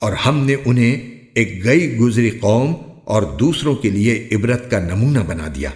اور ہم نے انہیں ایک گئی گزری قوم اور دوسروں کے لیے عبرت کا نمونہ بنا دیا۔